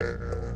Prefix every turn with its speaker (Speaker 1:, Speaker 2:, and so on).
Speaker 1: Uh...